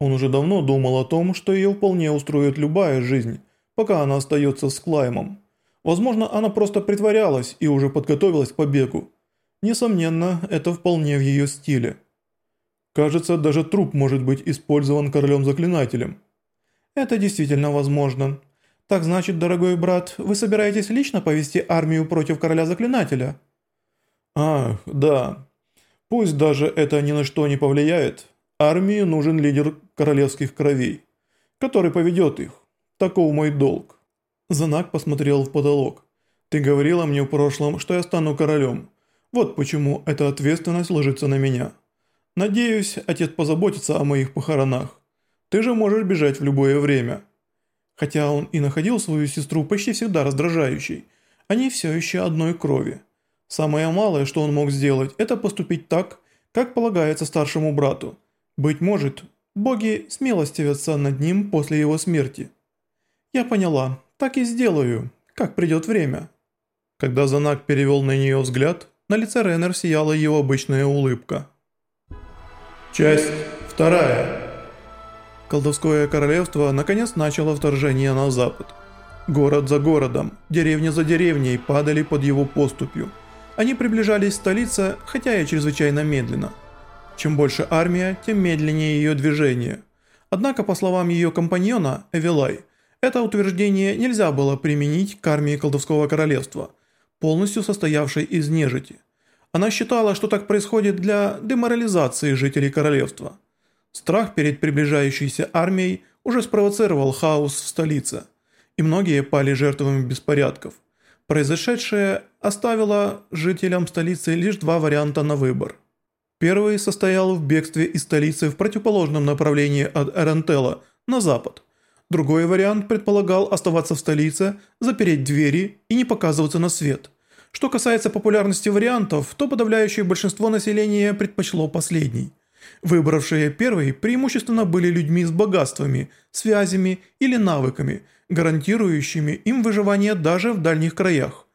Он уже давно думал о том, что ее вполне устроит любая жизнь, пока она остается с Клаймом. Возможно, она просто притворялась и уже подготовилась к побегу. Несомненно, это вполне в ее стиле. Кажется, даже труп может быть использован королем-заклинателем. Это действительно возможно. Так значит, дорогой брат, вы собираетесь лично повести армию против короля-заклинателя? Ах, да. Пусть даже это ни на что не повлияет. Армии нужен лидер королевских кровей, который поведет их. Таков мой долг. Занак посмотрел в потолок. Ты говорила мне в прошлом, что я стану королем. Вот почему эта ответственность ложится на меня. Надеюсь, отец позаботится о моих похоронах. Ты же можешь бежать в любое время. Хотя он и находил свою сестру почти всегда раздражающей, они все еще одной крови. Самое малое, что он мог сделать, это поступить так, как полагается старшему брату. Быть может, боги смилостивятся над ним после его смерти. Я поняла, так и сделаю, как придет время. Когда Занак перевел на нее взгляд, на лице Реннер сияла его обычная улыбка. Часть вторая. Колдовское королевство наконец начало вторжение на запад. Город за городом, деревня за деревней падали под его поступью. Они приближались к столице, хотя и чрезвычайно медленно. Чем больше армия, тем медленнее ее движение. Однако, по словам ее компаньона, Эвилай, это утверждение нельзя было применить к армии колдовского королевства, полностью состоявшей из нежити. Она считала, что так происходит для деморализации жителей королевства. Страх перед приближающейся армией уже спровоцировал хаос в столице, и многие пали жертвами беспорядков. Произошедшее оставило жителям столицы лишь два варианта на выбор. Первый состоял в бегстве из столицы в противоположном направлении от Эрентела на запад. Другой вариант предполагал оставаться в столице, запереть двери и не показываться на свет. Что касается популярности вариантов, то подавляющее большинство населения предпочло последний. Выбравшие первый преимущественно были людьми с богатствами, связями или навыками, гарантирующими им выживание даже в дальних краях.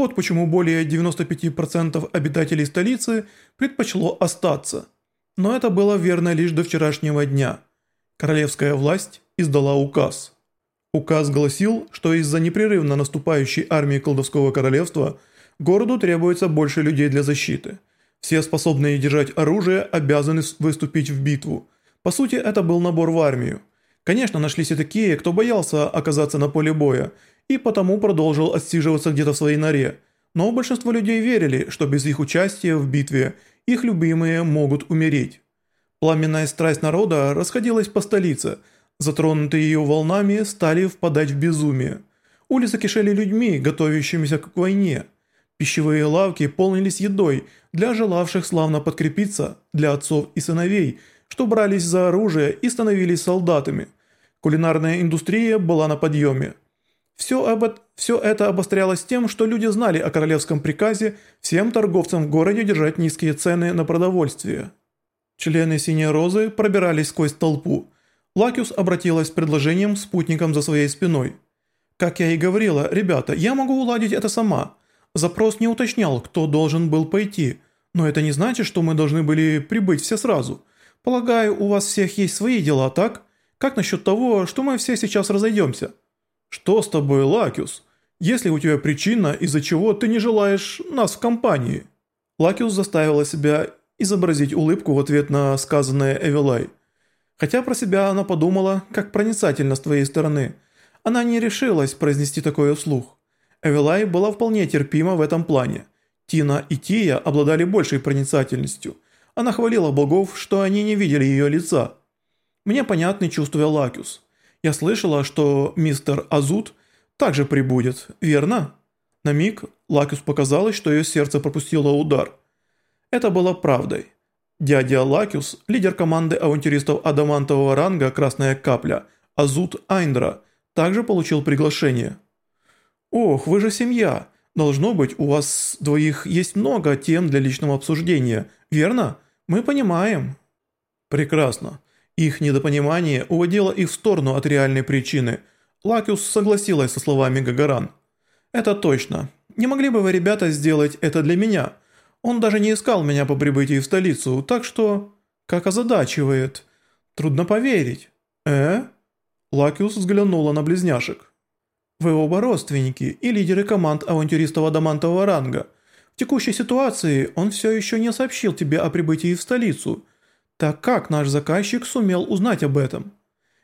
Вот почему более 95% обитателей столицы предпочло остаться. Но это было верно лишь до вчерашнего дня. Королевская власть издала указ. Указ гласил, что из-за непрерывно наступающей армии колдовского королевства городу требуется больше людей для защиты – все способные держать оружие обязаны выступить в битву. По сути, это был набор в армию. Конечно, нашлись и такие, кто боялся оказаться на поле боя, и потому продолжил отсиживаться где-то в своей норе. Но большинство людей верили, что без их участия в битве их любимые могут умереть. Пламенная страсть народа расходилась по столице, затронутые ее волнами стали впадать в безумие. Улицы кишели людьми, готовящимися к войне – Пищевые лавки полнились едой для желавших славно подкрепиться, для отцов и сыновей, что брались за оружие и становились солдатами. Кулинарная индустрия была на подъеме. Все, об... Все это обострялось тем, что люди знали о королевском приказе всем торговцам в городе держать низкие цены на продовольствие. Члены Синей Розы пробирались сквозь толпу. Лакиус обратилась с предложением спутникам за своей спиной. «Как я и говорила, ребята, я могу уладить это сама». Запрос не уточнял, кто должен был пойти, но это не значит, что мы должны были прибыть все сразу. Полагаю, у вас всех есть свои дела, так? Как насчет того, что мы все сейчас разойдемся? Что с тобой, Лакюс? Если у тебя причина, из-за чего ты не желаешь нас в компании? Лакюс заставила себя изобразить улыбку в ответ на сказанное Эвелай. Хотя про себя она подумала, как проницательно с твоей стороны. Она не решилась произнести такое вслух. Эвелай была вполне терпима в этом плане. Тина и Тия обладали большей проницательностью. Она хвалила богов, что они не видели ее лица. Мне понятны чувства Лакюс. Я слышала, что мистер Азут также прибудет, верно? На миг Лакюс показалось, что ее сердце пропустило удар. Это было правдой. Дядя Лакюс, лидер команды авантюристов адамантового ранга «Красная капля», Азут Айндра, также получил приглашение. «Ох, вы же семья. Должно быть, у вас двоих есть много тем для личного обсуждения, верно? Мы понимаем». «Прекрасно. Их недопонимание уводило их в сторону от реальной причины. Лакиус согласилась со словами Гагаран. «Это точно. Не могли бы вы, ребята, сделать это для меня? Он даже не искал меня по прибытии в столицу, так что...» «Как озадачивает. Трудно поверить. Э? Лакиус взглянула на близняшек. Вы оба родственники и лидеры команд авантюристов адамантового ранга. В текущей ситуации он все еще не сообщил тебе о прибытии в столицу. Так как наш заказчик сумел узнать об этом?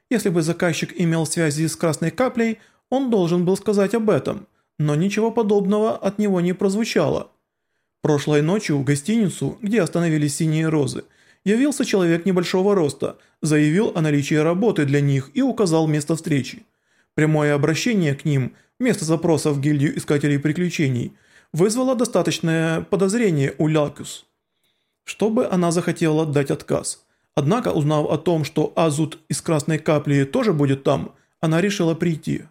Если бы заказчик имел связи с красной каплей, он должен был сказать об этом, но ничего подобного от него не прозвучало. Прошлой ночью в гостиницу, где остановились синие розы, явился человек небольшого роста, заявил о наличии работы для них и указал место встречи. Прямое обращение к ним, вместо запроса в гильдию искателей приключений, вызвало достаточное подозрение у Лякус, чтобы она захотела дать отказ. Однако, узнав о том, что Азут из Красной Капли тоже будет там, она решила прийти.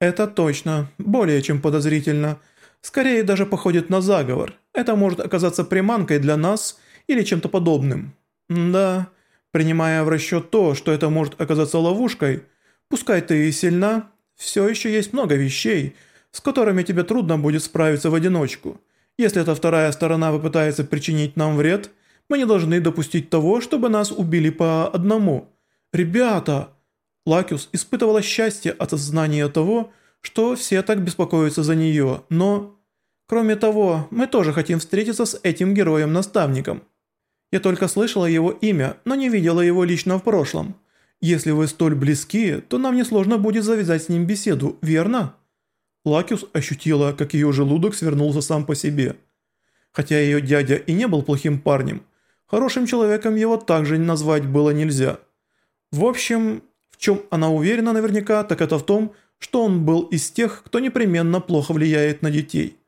«Это точно, более чем подозрительно. Скорее даже походит на заговор. Это может оказаться приманкой для нас или чем-то подобным. Да, принимая в расчет то, что это может оказаться ловушкой, пускай ты и сильна, все еще есть много вещей, с которыми тебе трудно будет справиться в одиночку. Если эта вторая сторона попытается причинить нам вред, мы не должны допустить того, чтобы нас убили по одному. Ребята!» Лакиус испытывала счастье от осознания того, что все так беспокоятся за нее, но... Кроме того, мы тоже хотим встретиться с этим героем-наставником. Я только слышала его имя, но не видела его лично в прошлом. Если вы столь близки, то нам несложно будет завязать с ним беседу, верно?» Лакиус ощутила, как ее желудок свернулся сам по себе. Хотя ее дядя и не был плохим парнем, хорошим человеком его также назвать было нельзя. В общем, в чем она уверена наверняка, так это в том, что он был из тех, кто непременно плохо влияет на детей.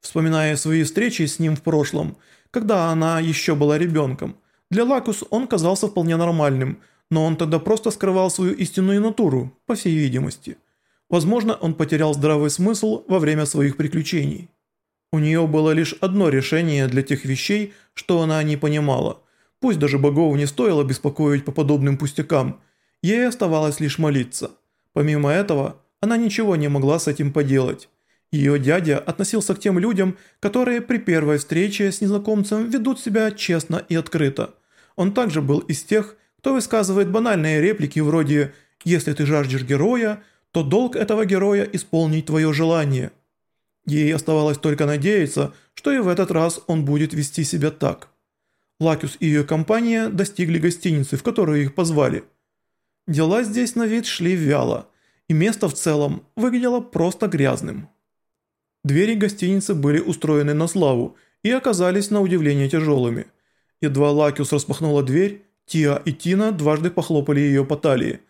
Вспоминая свои встречи с ним в прошлом, когда она еще была ребенком, для Лакус он казался вполне нормальным, но он тогда просто скрывал свою истинную натуру, по всей видимости. Возможно, он потерял здравый смысл во время своих приключений. У нее было лишь одно решение для тех вещей, что она не понимала. Пусть даже богов не стоило беспокоить по подобным пустякам, ей оставалось лишь молиться. Помимо этого, она ничего не могла с этим поделать. Ее дядя относился к тем людям, которые при первой встрече с незнакомцем ведут себя честно и открыто. Он также был из тех, кто высказывает банальные реплики вроде «Если ты жаждешь героя, то долг этого героя исполнить твое желание». Ей оставалось только надеяться, что и в этот раз он будет вести себя так. Лакюс и ее компания достигли гостиницы, в которую их позвали. Дела здесь на вид шли вяло, и место в целом выглядело просто грязным. Двери гостиницы были устроены на славу и оказались на удивление тяжелыми. Едва Лакиус распахнула дверь, Тиа и Тина дважды похлопали ее по талии.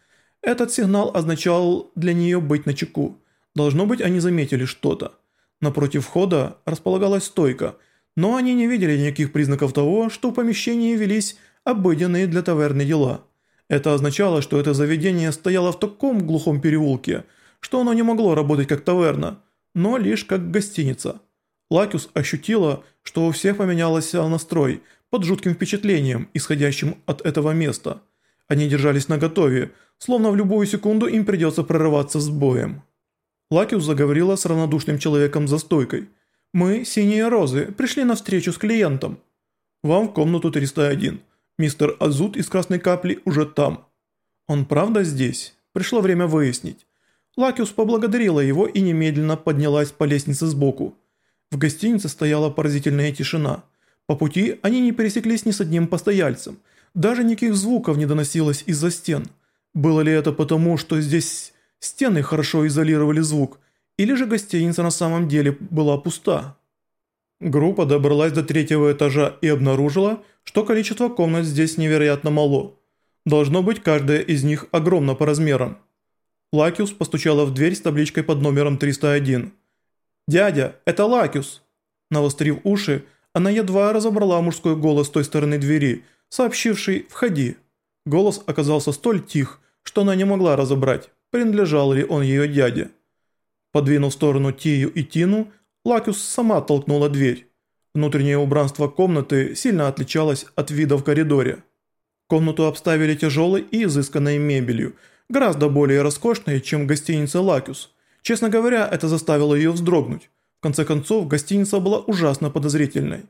Этот сигнал означал для нее быть начеку. Должно быть, они заметили что-то. Напротив входа располагалась стойка, но они не видели никаких признаков того, что в помещении велись обыденные для таверны дела. Это означало, что это заведение стояло в таком глухом переулке, что оно не могло работать как таверна – но лишь как гостиница. Лакиус ощутила, что у всех поменялся настрой под жутким впечатлением, исходящим от этого места. Они держались наготове, словно в любую секунду им придется прорываться с боем. Лакиус заговорила с равнодушным человеком за стойкой. «Мы, синие розы, пришли на встречу с клиентом. Вам в комнату 301. Мистер Азут из Красной Капли уже там. Он правда здесь? Пришло время выяснить. Лакиус поблагодарила его и немедленно поднялась по лестнице сбоку. В гостинице стояла поразительная тишина. По пути они не пересеклись ни с одним постояльцем. Даже никаких звуков не доносилось из-за стен. Было ли это потому, что здесь стены хорошо изолировали звук, или же гостиница на самом деле была пуста? Группа добралась до третьего этажа и обнаружила, что количество комнат здесь невероятно мало. Должно быть, каждая из них огромна по размерам. Лакиус постучала в дверь с табличкой под номером 301. «Дядя, это Лакиус!» Навострив уши, она едва разобрала мужской голос с той стороны двери, сообщивший «Входи». Голос оказался столь тих, что она не могла разобрать, принадлежал ли он ее дяде. Подвинув в сторону Тию и Тину, Лакиус сама толкнула дверь. Внутреннее убранство комнаты сильно отличалось от вида в коридоре. Комнату обставили тяжелой и изысканной мебелью – гораздо более роскошной, чем гостиница «Лакюс». Честно говоря, это заставило ее вздрогнуть. В конце концов, гостиница была ужасно подозрительной.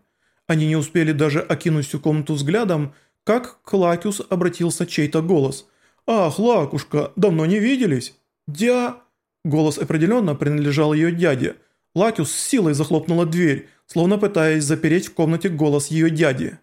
Они не успели даже окинуть всю комнату взглядом, как к Лакиус обратился чей-то голос. «Ах, Лакушка, давно не виделись!» «Дя...» Голос определенно принадлежал ее дяде. Лакиус с силой захлопнула дверь, словно пытаясь запереть в комнате голос ее дяди.